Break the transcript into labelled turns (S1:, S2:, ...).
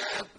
S1: have